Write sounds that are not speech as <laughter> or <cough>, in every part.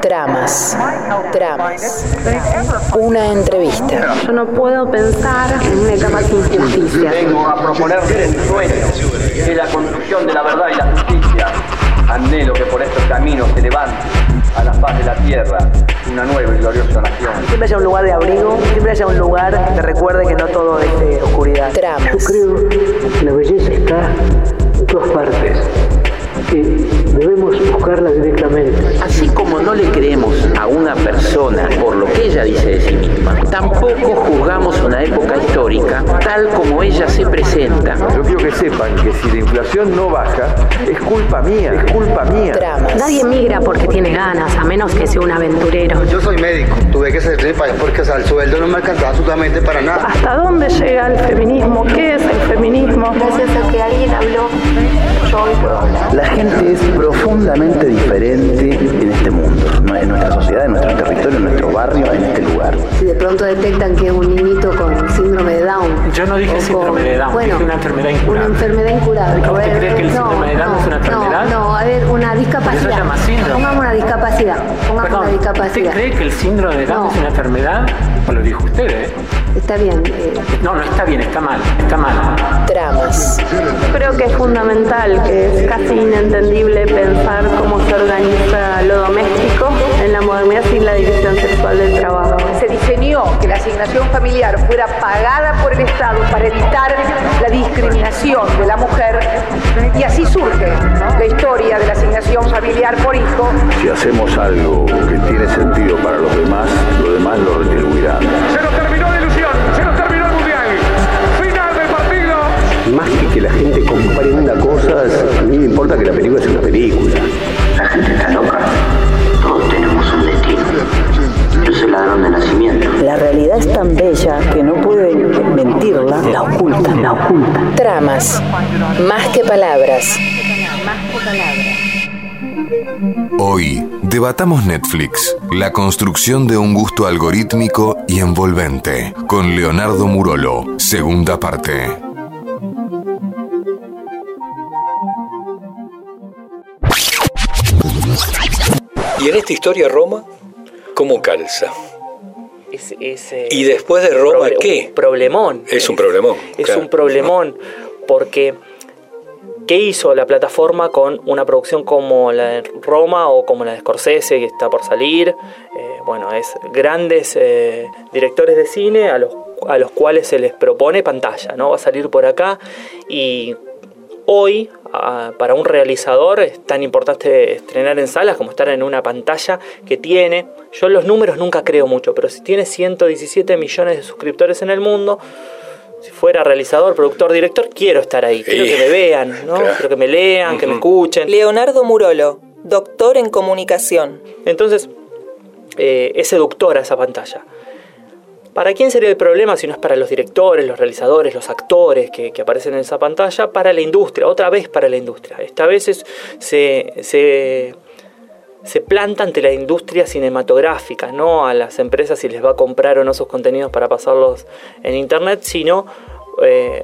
Tramas. Tramas. Una entrevista. Yo no puedo pensar en una etapa sin justicia. Vengo a proponerles un sueño, es la construcción de la verdad y la justicia. Anhelo que por estos caminos se levante a la faz de la tierra una nueva y gloriosa nación. Siempre haya un lugar de abrigo, siempre haya un lugar que recuerde que no todo es de oscuridad. Tramas. Creo que la belleza está en todas partes, que debemos buscarla directamente. Así como no le creemos a una persona por lo que ella dice de sí misma, tampoco juzgamos una época histórica tal como ella se presenta. Yo quiero que sepan que si la inflación no baja, es culpa mía, es culpa mía. Tramas. Nadie migra porque tiene ganas, a menos que sea un aventurero. Yo soy médico, tuve que salir del país porque el sueldo no me alcanzaba absolutamente para nada. ¿Hasta dónde llega el feminismo? ¿Qué es el feminismo? Gracias a que alguien habló, yo hoy puedo hablar. La gente es profundamente diferente en este mundo, en nuestra sociedad, en nuestro territorio, en nuestro barrio, en este lugar. Si de pronto detectan que es un niñito con síndrome de Down. Yo no dije síndrome de Down, bueno, dije una enfermedad Una incurable. enfermedad incurable. ¿Usted ver, cree que el síndrome de Down es una enfermedad? No, no, a ver, una discapacidad. se llama síndrome. Pongamos una discapacidad. Pongamos Perdón, una ¿usted discapacidad. cree que el síndrome de Down No. es una enfermedad? Pues lo dijo usted, ¿eh? Está bien. eh, No, no está bien, está mal, está mal. Tramas. Creo que es fundamental, que es casi inentendible pensar cómo se organiza lo doméstico en la modernidad sin la división sexual del trabajo. se diseñó que la asignación familiar fuera pagada por el Estado para evitar la discriminación de la mujer y así surge la historia de la asignación familiar por hijo Si hacemos algo que tiene sentido para los demás, los demás lo retribuirán. Se nos terminó Más que que la gente compare una cosa, a mí me importa que la película sea una película. La gente está loca. Todos tenemos un destino. Yo soy ladrón de nacimiento. La realidad es tan bella que no puede mentirla, la oculta, la oculta. Tramas. Más que palabras. Hoy debatamos Netflix, la construcción de un gusto algorítmico y envolvente, con Leonardo Murolo, segunda parte. Y en esta historia Roma, ¿cómo calza? Es, es, eh, ¿Y después de Roma proble- qué? Un problemón. Es un problemón. Es claro. un problemón porque ¿qué hizo la plataforma con una producción como la de Roma o como la de Scorsese que está por salir? Eh, bueno, es grandes eh, directores de cine a los, a los cuales se les propone pantalla, ¿no? Va a salir por acá y hoy ah, para un realizador es tan importante estrenar en salas como estar en una pantalla que tiene, yo en los números nunca creo mucho, pero si tiene 117 millones de suscriptores en el mundo, si fuera realizador, productor, director, quiero estar ahí, quiero Sí. que me vean, ¿no? Claro. quiero que me lean, que me escuchen. Leonardo Murolo, doctor en comunicación. Entonces, eh, es seductora esa pantalla. ¿Para quién sería el problema si no es para los directores, los realizadores, los actores que, que aparecen en esa pantalla? Para la industria, otra vez para la industria. Esta vez es- se, se, se planta ante la industria cinematográfica, no a las empresas si les va a comprar o no sus contenidos para pasarlos en internet, sino eh,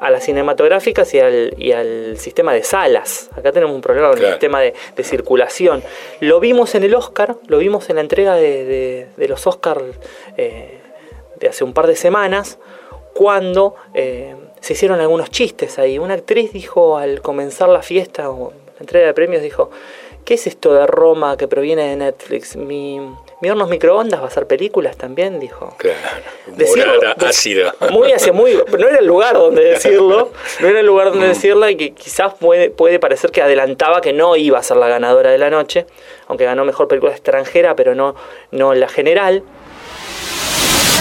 a las cinematográficas y al, y al sistema de salas. Acá tenemos un problema con el sistema de, de circulación. Lo vimos en el Oscar, lo vimos en la entrega de, de- de los Oscars eh, de hace un par de semanas, cuando eh, se hicieron algunos chistes ahí. Una actriz dijo al comenzar la fiesta o la entrega de premios, dijo, ¿qué es esto de Roma que proviene de Netflix? Mi, mi hornos microondas va a hacer películas también, dijo. Claro. Decirlo- ácida. Muy hacia muy. No era el lugar donde decirlo. No era el lugar donde decirla y que quizás puede, puede parecer que adelantaba que no iba a ser la ganadora de la noche. Aunque ganó mejor película extranjera, pero no, no la general.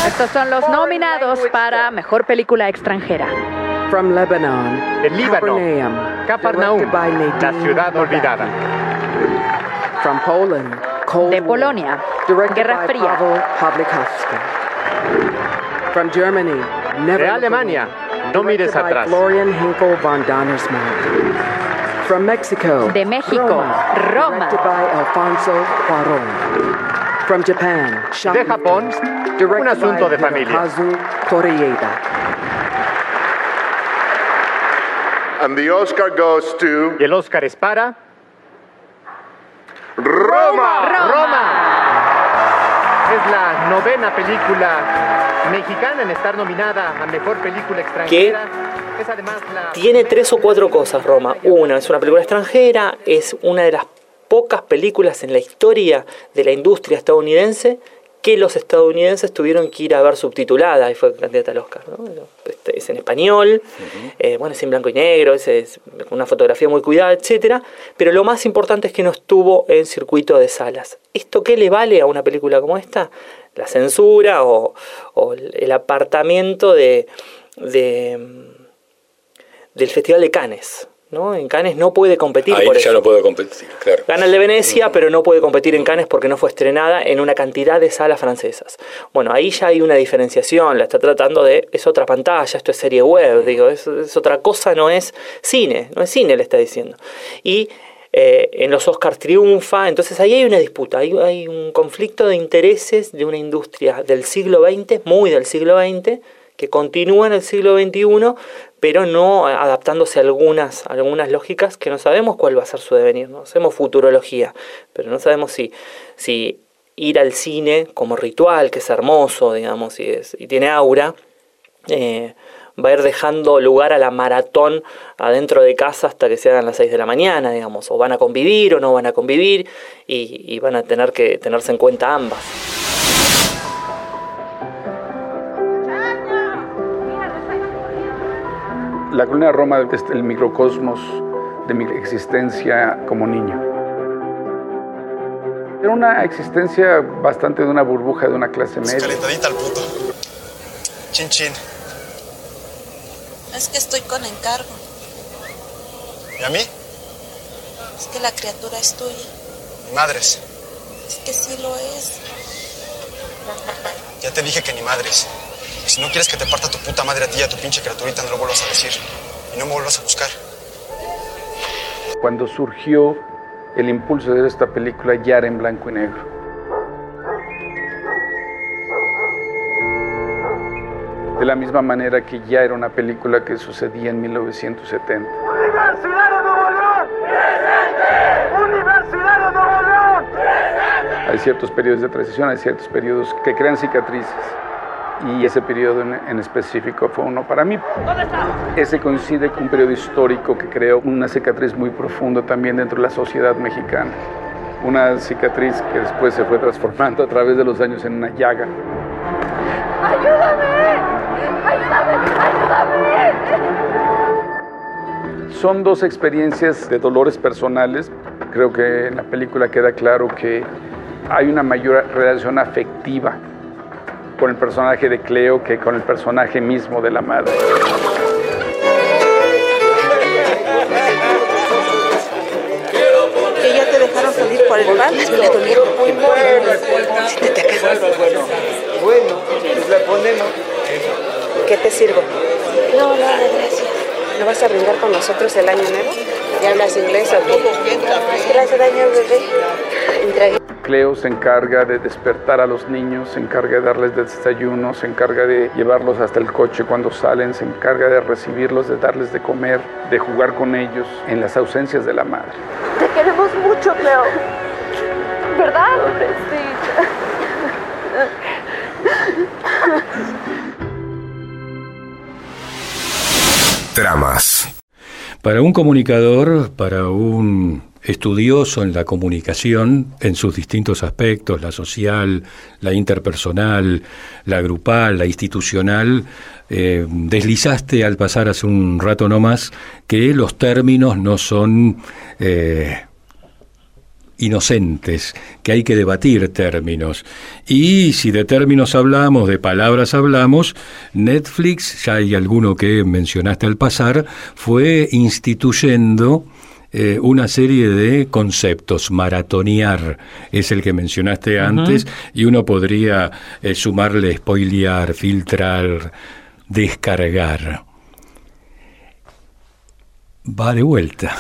Estos son los nominados para Mejor Película Extranjera. From Lebanon, El Líbano, Capernaum, la ciudad olvidada. From Poland, Cold De War, Polonia, directed Guerra by Fría. From Germany, Never De Look Alemania, No mires atrás. Florian Hinkel von. From Mexico, De México, Roma, Roma. directed by Alfonso Cuarón. From Japan, De Japón, un asunto de familia. And the Oscar goes to Y el Oscar es para Roma. Roma. Es la novena película mexicana en estar nominada a mejor película extranjera. Es además la Tiene tres o cuatro cosas, Roma. Una, es una película extranjera, es una de las pocas películas en la historia de la industria estadounidense que los estadounidenses tuvieron que ir a ver subtitulada y fue candidata al Oscar. ¿no? Este, Es en español, eh, bueno, es en blanco y negro, es, es una fotografía muy cuidada, etcétera. Pero lo más importante es que no estuvo en circuito de salas. ¿Esto qué le vale a una película como esta? La censura o, o el apartamiento de, de del Festival de Cannes. ¿No? En Cannes no puede competir Ahí por ya eso. no puedo competir, claro. Gana el de Venecia, pero no puede competir en Cannes porque no fue estrenada en una cantidad de salas francesas. Bueno, ahí ya hay una diferenciación, la está tratando de, es otra pantalla, esto es serie web, digo, es, es otra cosa, no es cine, no es cine, le está diciendo. Y eh, en los Oscars triunfa, entonces ahí hay una disputa, hay, hay un conflicto de intereses de una industria del siglo XX, muy del siglo XX, que continúa en el siglo XXI, pero no adaptándose a algunas, algunas lógicas que no sabemos cuál va a ser su devenir. No hacemos futurología, pero no sabemos si, si ir al cine como ritual, que es hermoso, digamos, y, es, y tiene aura, eh, va a ir dejando lugar a la maratón adentro de casa hasta que se hagan las 6 de la mañana, digamos, o van a convivir o no van a convivir, y van a tener que tenerse en cuenta ambas. La colonia Roma es el microcosmos de mi existencia como niño. Era una existencia bastante de una burbuja de una clase media. Calentadita al puto. Chin chin. Es que estoy con encargo. ¿Y a mí? Es que la criatura es tuya. Ni madres. Es que sí lo es. Ya te dije que ni madres. Si no quieres que te parta tu puta madre a ti y a tu pinche criaturita, no lo vuelvas a decir. Y no me vuelvas a buscar. Cuando surgió el impulso de esta película ya era en blanco y negro. De la misma manera que ya era una película que sucedía en 1970. Universidad de Nuevo León. ¡Presente! Universidad de Nuevo León. ¡Presente! Hay ciertos periodos de transición, hay ciertos periodos que crean cicatrices. Y ese periodo en, en específico fue uno para mí. ¿Dónde está? Ese coincide con un periodo histórico que creó una cicatriz muy profunda también dentro de la sociedad mexicana. Una cicatriz que después se fue transformando a través de los años en una llaga. ¡Ayúdame! ¡Ayúdame! ¡Ayúdame! Son dos experiencias de dolores personales. Creo que en la película queda claro que hay una mayor relación afectiva con el personaje de Cleo que con el personaje mismo de la madre. Que ya te dejaron salir por el pan. Me dolió muy Bueno, bueno, pues le ponemos. ¿Qué te sirvo? No, nada, gracias. ¿No vas a brindar con nosotros el año nuevo? ¿Ya hablas inglés o qué? ¿Qué le hace daño al bebé? Cleo se encarga de despertar a los niños, se encarga de darles desayuno, se encarga de llevarlos hasta el coche cuando salen, se encarga de recibirlos, de darles de comer, de jugar con ellos en las ausencias de la madre. Te queremos mucho, Cleo. ¿Verdad? Tramas. Para un comunicador, para un estudioso en la comunicación en sus distintos aspectos, la social, la interpersonal, la grupal, la institucional, eh, deslizaste al pasar hace un rato no más que los términos no son eh, inocentes, que hay que debatir términos. Y si de términos hablamos, de palabras hablamos, Netflix, ya hay alguno que mencionaste al pasar, fue instituyendo eh, una serie de conceptos. Maratonear es el que mencionaste antes, y uno podría eh, sumarle spoilear, filtrar, descargar. Va de vuelta.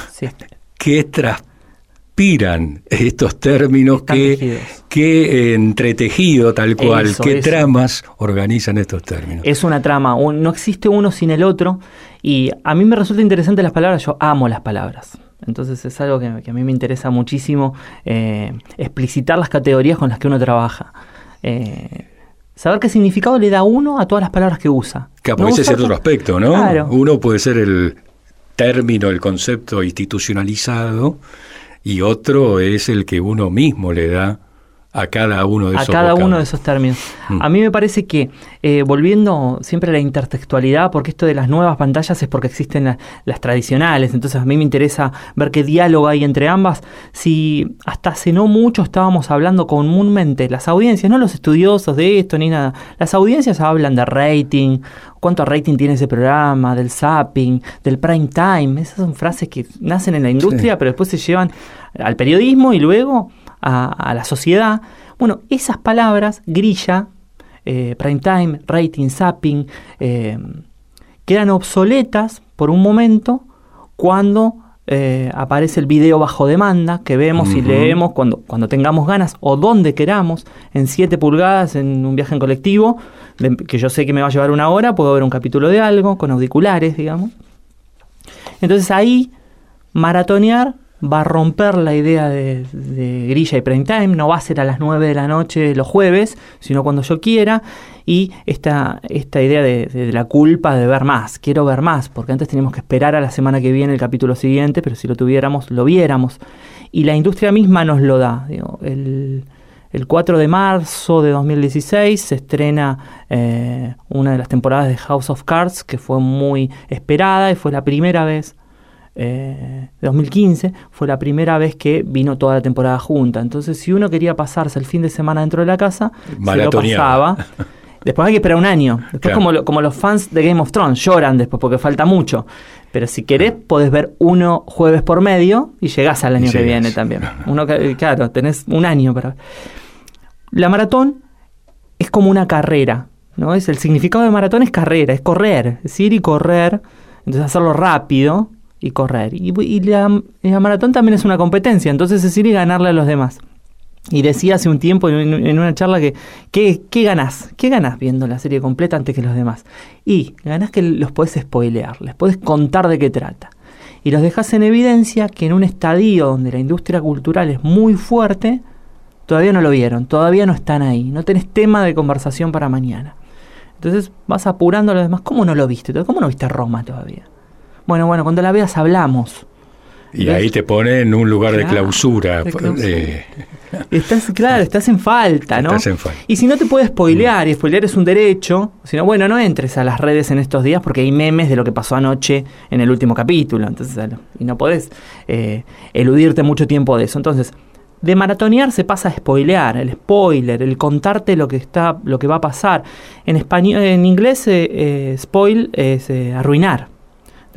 ¿Qué transpiran estos términos? ¿Qué, qué entretejido tal cual? Eso, ¿Qué eso. tramas organizan estos términos? Es una trama, un- no existe uno sin el otro y a mí me resulta interesante las palabras, yo amo las palabras. Entonces es algo que, que a mí me interesa muchísimo eh, explicitar las categorías con las que uno trabaja. Eh, saber qué significado le da uno a todas las palabras que usa. Que No ese es otro aspecto, ¿no? Claro. Uno puede ser el término, el concepto institucionalizado y otro es el que uno mismo le da a cada uno de a esos cada uno de vocablos. esos términos. Mm. A mí me parece que, eh, volviendo siempre a la intertextualidad, porque esto de las nuevas pantallas es porque existen la- las tradicionales, entonces a mí me interesa ver qué diálogo hay entre ambas. Si hasta hace no mucho estábamos hablando comúnmente, las audiencias, no los estudiosos de esto ni nada, las audiencias hablan de rating, cuánto rating tiene ese programa, del zapping, del prime time, esas son frases que nacen en la industria, pero después se llevan al periodismo y luego a, a la sociedad. Bueno, esas palabras, grilla, eh, prime time, rating, zapping, eh, quedan obsoletas por un momento cuando eh, aparece el video bajo demanda, que vemos y leemos cuando, cuando tengamos ganas o donde queramos, en 7 pulgadas, en un viaje en colectivo, de- que yo sé que me va a llevar una hora, puedo ver un capítulo de algo, con auriculares, digamos. Entonces ahí, maratonear va a romper la idea de, grilla y prime time, no va a ser a las 9 de la noche los jueves, sino cuando yo quiera, y esta, esta idea de, la culpa de ver más, quiero ver más, porque antes teníamos que esperar a la semana que viene el capítulo siguiente, pero si lo tuviéramos, lo viéramos, y la industria misma nos lo da, digo, el... El 4 de marzo de 2016 se estrena eh, una de las temporadas de House of Cards que fue muy esperada y fue la primera vez, eh, de 2015, fue la primera vez que vino toda la temporada junta. Entonces, si uno quería pasarse el fin de semana dentro de la casa, se lo pasaba. <laughs> Después hay que esperar un año. Después, Claro. como, lo- como los fans de Game of Thrones, lloran después porque falta mucho. Pero si querés, podés ver uno jueves por medio y llegás al año que viene también. Uno que- claro, tenés un año para. La maratón es como una carrera, ¿no? Es el significado de maratón es carrera, es correr, es ir y correr, entonces hacerlo rápido y correr. Y, la, maratón también es una competencia, entonces es ir y ganarle a los demás. Y decía hace un tiempo en, en una charla que, ¿qué, ¿qué ganás? ¿Qué ganás viendo la serie completa antes que los demás? Y ganás que los podés spoilear, les podés contar de qué trata. Y los dejas en evidencia que en un estadio donde la industria cultural es muy fuerte, todavía no lo vieron, todavía no están ahí, no tenés tema de conversación para mañana. Entonces vas apurando a los demás, ¿cómo no lo viste? ¿Cómo no viste Roma todavía? Bueno, bueno, cuando la veas hablamos. Y ahí te pone en un lugar de clausura. de clausura. eh, Estás, claro, estás en falta, ¿no? Estás en falta. Y si no te puedes spoilear, y spoilear es un derecho, sino bueno, no entres a las redes en estos días porque hay memes de lo que pasó anoche en el último capítulo, entonces y no podés eh, eludirte mucho tiempo de eso. Entonces, de maratonear se pasa a spoilear, el spoiler, el contarte lo que está, lo que va a pasar. En español, en inglés, eh, eh, spoil es eh, arruinar.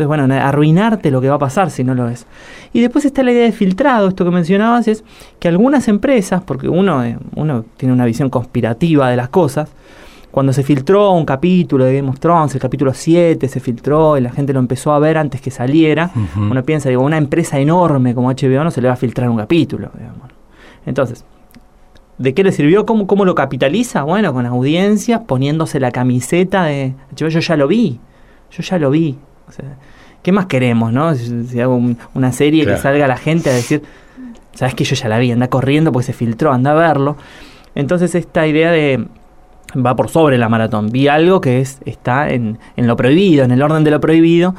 Entonces, bueno, arruinarte lo que va a pasar si no lo es. Y después está la idea de filtrado, esto que mencionabas, es que algunas empresas, porque uno, eh, uno tiene una visión conspirativa de las cosas, cuando se filtró un capítulo de Game of Thrones, el capítulo 7 se filtró y la gente lo empezó a ver antes que saliera, uno piensa, digo, una empresa enorme como HBO no se le va a filtrar un capítulo. digamos. Entonces, ¿de qué le sirvió? ¿Cómo, ¿Cómo lo capitaliza? Bueno, con audiencias, poniéndose la camiseta de HBO, yo ya lo vi, yo ya lo vi. O sea, ¿Qué más queremos, no? Si, si hago un- una serie Claro. que salga la gente a decir, sabes que yo ya la vi, anda corriendo porque se filtró, anda a verlo. Entonces esta idea de va por sobre la maratón. Vi algo que es está en, en lo prohibido, en el orden de lo prohibido,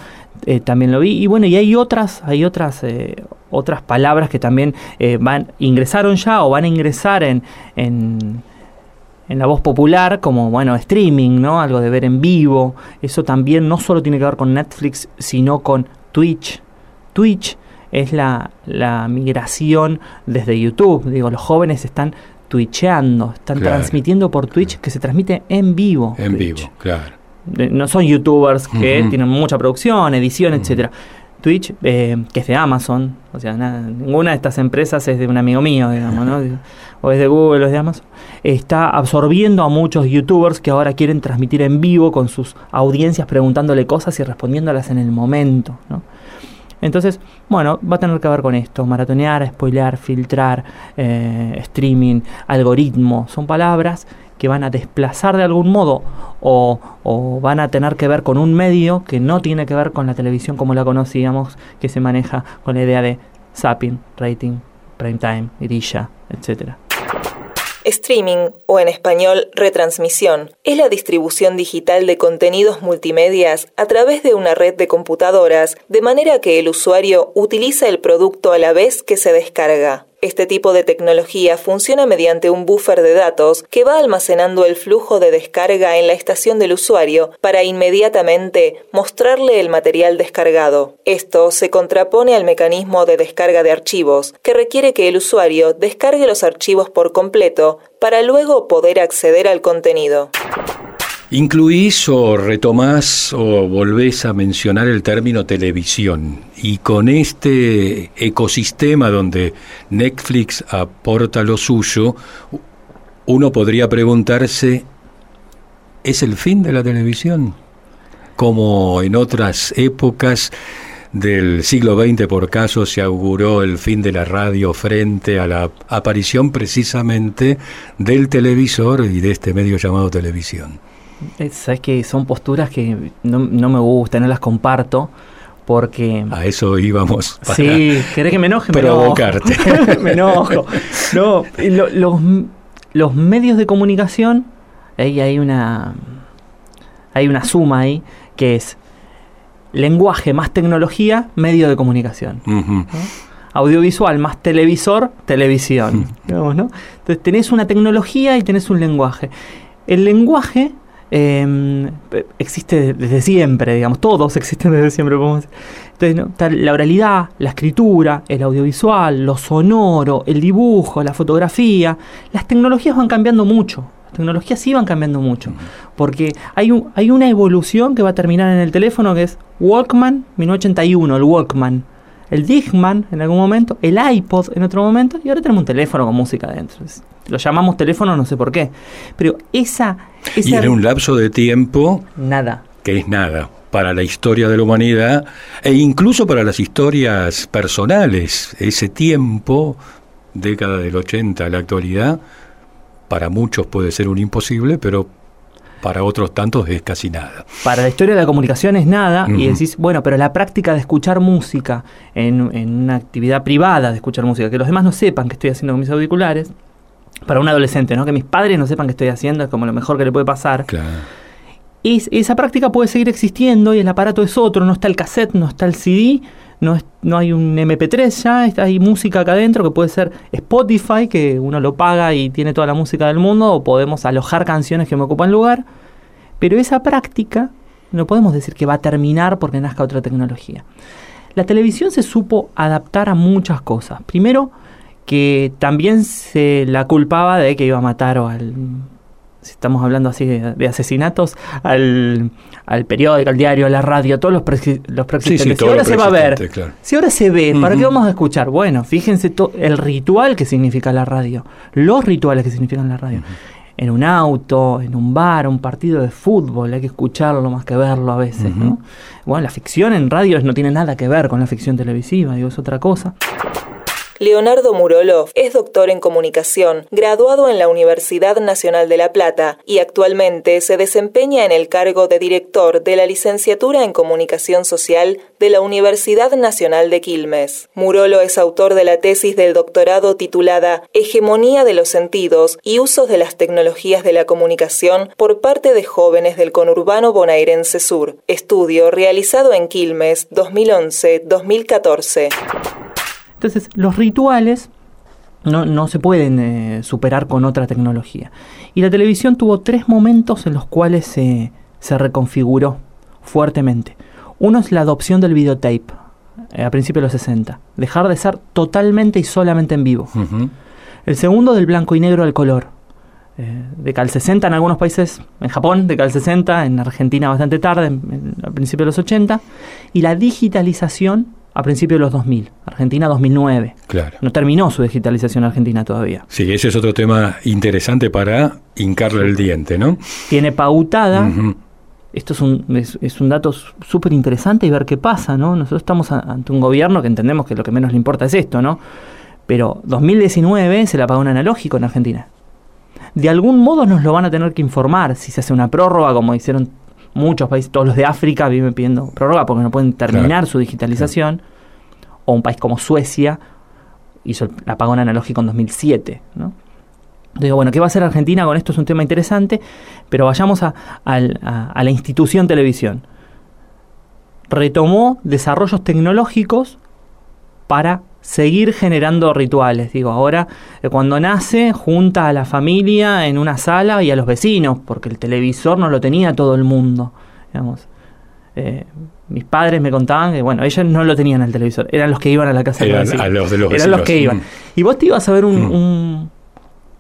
eh, también lo vi. Y bueno, y hay otras, hay otras, eh, otras palabras que también eh, van, ingresaron ya o van a ingresar en, en, en la voz popular, como bueno, streaming, ¿no? Algo de ver en vivo. Eso también no solo tiene que ver con Netflix, sino con Twitch. Twitch es la, la migración desde YouTube. Digo, los jóvenes están twitcheando, están Claro. transmitiendo por Twitch que se transmite en vivo. en Twitch. vivo, claro. No son youtubers que tienen mucha producción, edición, etcétera. Twitch, eh, que es de Amazon, o sea, ninguna de estas empresas es de un amigo mío, digamos, ¿no? o es de Google o es de Amazon, está absorbiendo a muchos youtubers que ahora quieren transmitir en vivo con sus audiencias preguntándole cosas y respondiéndolas en el momento, ¿no? Entonces, bueno, va a tener que ver con esto, maratonear, spoilear, filtrar, eh, streaming, algoritmo, son palabras que van a desplazar de algún modo o, o, van a tener que ver con un medio que no tiene que ver con la televisión como la conocíamos, que se maneja con la idea de zapping, rating, prime time, irilla, etcétera. Streaming, o en español retransmisión, es la distribución digital de contenidos multimedias a través de una red de computadoras, de manera que el usuario utiliza el producto a la vez que se descarga. Este tipo de tecnología funciona mediante un buffer de datos que va almacenando el flujo de descarga en la estación del usuario para inmediatamente mostrarle el material descargado. Esto se contrapone al mecanismo de descarga de archivos, que requiere que el usuario descargue los archivos por completo para luego poder acceder al contenido. Incluís o retomás o volvés a mencionar el término televisión y con este ecosistema donde Netflix aporta lo suyo, uno podría preguntarse, ¿es el fin de la televisión? Como en otras épocas del siglo XX por caso se auguró el fin de la radio frente a la aparición precisamente del televisor y de este medio llamado televisión. Sabes que son posturas que no, no, me gustan, no las comparto. Porque. A eso íbamos. Para sí, ¿querés que me enoje? Provocarte. Me enojo. <laughs> me enojo. No, lo, los, los medios de comunicación, ahí hay una. Hay una suma ahí que es lenguaje más tecnología, medio de comunicación. Uh -huh. ¿no? Audiovisual más televisor, televisión. Uh -huh. digamos, ¿no? Entonces tenés una tecnología y tenés un lenguaje. El lenguaje eh, existe desde siempre, digamos, todos existen desde siempre. Podemos Entonces, ¿no? Está la oralidad, la escritura, el audiovisual, lo sonoro, el dibujo, la fotografía. Las tecnologías van cambiando mucho. Las tecnologías sí van cambiando mucho. Porque hay, un, hay una evolución que va a terminar en el teléfono que es Walkman 1981, el Walkman. El Digman en algún momento, el iPod en otro momento, y ahora tenemos un teléfono con música adentro. Lo llamamos teléfono, no sé por qué. Pero esa. esa y en un lapso de tiempo. Nada. Que es nada para la historia de la humanidad e incluso para las historias personales. Ese tiempo, década del 80 a la actualidad, para muchos puede ser un imposible, pero para otros tantos es casi nada. Para la historia de la comunicación es nada, uh -huh. y decís, bueno, pero la práctica de escuchar música en, en, una actividad privada de escuchar música, que los demás no sepan que estoy haciendo con mis auriculares, para un adolescente, ¿no? Que mis padres no sepan que estoy haciendo, es como lo mejor que le puede pasar. Claro. Y esa práctica puede seguir existiendo y el aparato es otro, no está el cassette, no está el CD, no, es, no hay un MP3 ya, está, hay música acá adentro que puede ser Spotify, que uno lo paga y tiene toda la música del mundo, o podemos alojar canciones que me ocupan lugar. Pero esa práctica no podemos decir que va a terminar porque nazca otra tecnología. La televisión se supo adaptar a muchas cosas. Primero, que también se la culpaba de que iba a matar o al si estamos hablando así de, de asesinatos, al, al, periódico, al diario, a la radio, a todos los, pre, los. Sí, sí, si ahora se va a ver, claro. si ahora se ve, ¿para uh -huh. qué vamos a escuchar? Bueno, fíjense el ritual que significa la radio, los rituales que significan la radio. Uh -huh. En un auto, en un bar, un partido de fútbol, hay que escucharlo más que verlo a veces, uh -huh. ¿no? Bueno, la ficción en radio no tiene nada que ver con la ficción televisiva, digo, es otra cosa. Leonardo Murolo es doctor en comunicación, graduado en la Universidad Nacional de La Plata y actualmente se desempeña en el cargo de director de la licenciatura en comunicación social de la Universidad Nacional de Quilmes. Murolo es autor de la tesis del doctorado titulada Hegemonía de los sentidos y usos de las tecnologías de la comunicación por parte de jóvenes del conurbano bonaerense sur, estudio realizado en Quilmes 2011-2014. Entonces, los rituales no, no se pueden eh, superar con otra tecnología. Y la televisión tuvo tres momentos en los cuales se, se reconfiguró fuertemente. Uno es la adopción del videotape eh, a principios de los 60. Dejar de ser totalmente y solamente en vivo. Uh -huh. El segundo del blanco y negro al color. Eh, de cal 60 en algunos países, en Japón, de cal 60, en Argentina bastante tarde, en, en, a principios de los 80. Y la digitalización a principios de los 2000. Argentina 2009. Claro. No terminó su digitalización Argentina todavía. Sí, ese es otro tema interesante para hincarle el diente, ¿no? Tiene pautada uh -huh. esto es un, es, es un dato súper interesante y ver qué pasa, ¿no? Nosotros estamos a- ante un gobierno que entendemos que lo que menos le importa es esto, ¿no? Pero 2019 se le apagó un analógico en Argentina. De algún modo nos lo van a tener que informar si se hace una prórroga, como hicieron muchos países, todos los de África viven pidiendo prórroga porque no pueden terminar Claro. su digitalización. O un país como Suecia hizo el apagón analógico en 2007, ¿no? Digo, bueno, ¿qué va a hacer Argentina con esto? Es un tema interesante, pero vayamos a, al- a- a la institución televisión. Retomó desarrollos tecnológicos para seguir generando rituales. Digo, ahora eh, cuando nace junta a la familia en una sala y a los vecinos, porque el televisor no lo tenía todo el mundo. Digamos. Eh, mis padres me contaban que, bueno, ellos no lo tenían el televisor, eran los que iban a la casa de Eran los vecinos. a los de los Eran los vecinos. que iban. Mm. Y vos te ibas a ver un, un-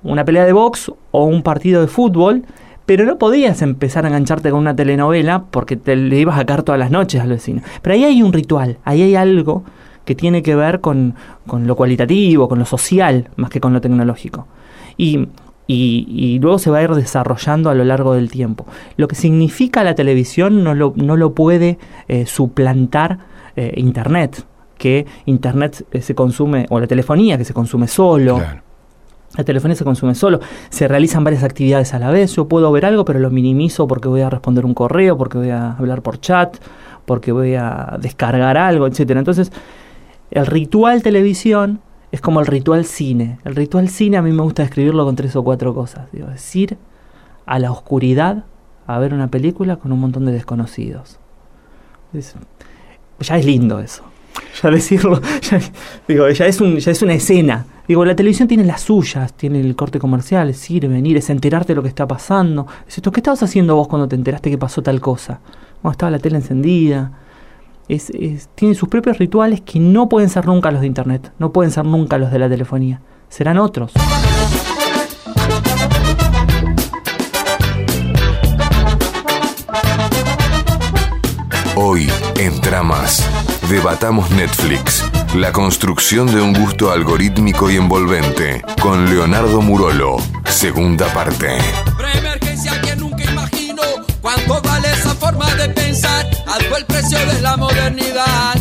una pelea de box o un partido de fútbol, pero no podías empezar a engancharte con una telenovela porque te le ibas a caer todas las noches al vecino. Pero ahí hay un ritual, ahí hay algo que tiene que ver con, con lo cualitativo, con lo social, más que con lo tecnológico. Y, y- y luego se va a ir desarrollando a lo largo del tiempo. Lo que significa la televisión no lo, no lo puede eh, suplantar eh, Internet, que Internet eh, se consume, o la telefonía que se consume solo. La telefonía se consume solo, se realizan varias actividades a la vez. Yo puedo ver algo, pero lo minimizo porque voy a responder un correo, porque voy a hablar por chat, porque voy a descargar algo, etcétera. Entonces, el ritual televisión es como el ritual cine. El ritual cine a mí me gusta describirlo con tres o cuatro cosas. Digo, es ir a la oscuridad a ver una película con un montón de desconocidos. Es- ya es lindo eso. <laughs> Ya decirlo, <laughs> digo, ya es, un, ya es una escena. Digo, la televisión tiene las suyas, tiene el corte comercial, es ir, venir, es enterarte de lo que está pasando. Es esto, ¿qué estabas haciendo vos cuando te enteraste que pasó tal cosa? Cuando estaba la tele encendida. Es, es- tiene sus propios rituales que no pueden ser nunca los de internet, no pueden ser nunca los de la telefonía. Serán otros. Hoy, en Tramas, debatamos Netflix, la construcción de un gusto algorítmico y envolvente, con Leonardo Murolo, segunda parte. Preemergencia que nunca imagino cuánto alto el precio de la modernidad.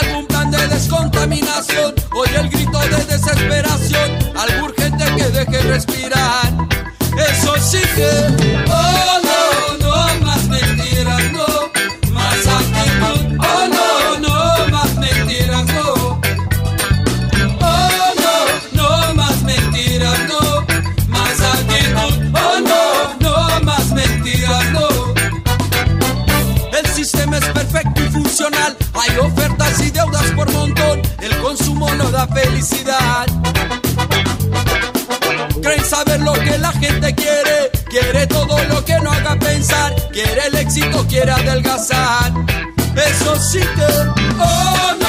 Algún plan de descontaminación, hoy el grito de desesperación, algo urgente que deje respirar. Eso sí que, oh deudas por montón, el consumo no da felicidad. Creen saber lo que la gente quiere, quiere todo lo que no haga pensar, quiere el éxito, quiere adelgazar. Eso sí que, oh no,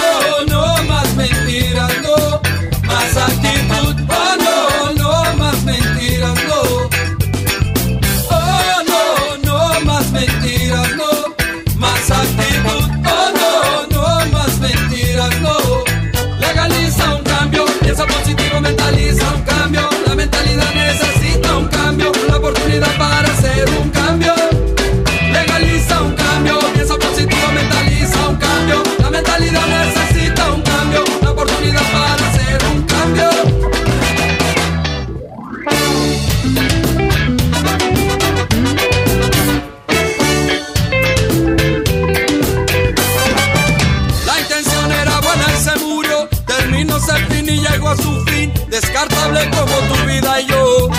La intención era buena y se murió. Terminó ser fin y llegó a su fin. Descartable como tu vida y yo.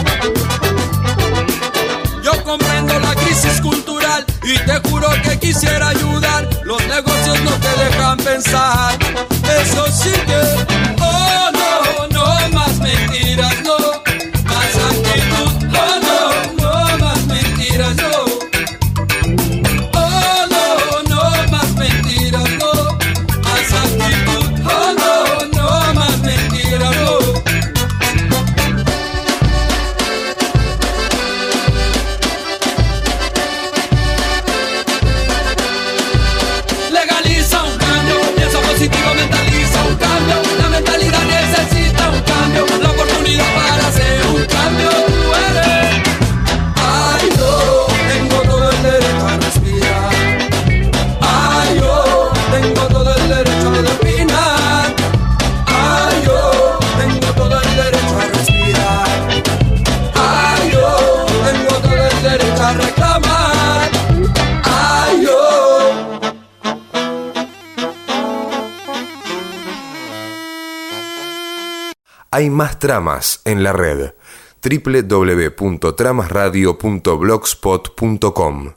Yo comprendo la crisis cultural y te juro que quisiera ayudar. Los negocios no te dejan pensar. Eso sí que, Hay más tramas en la red. www.tramasradio.blogspot.com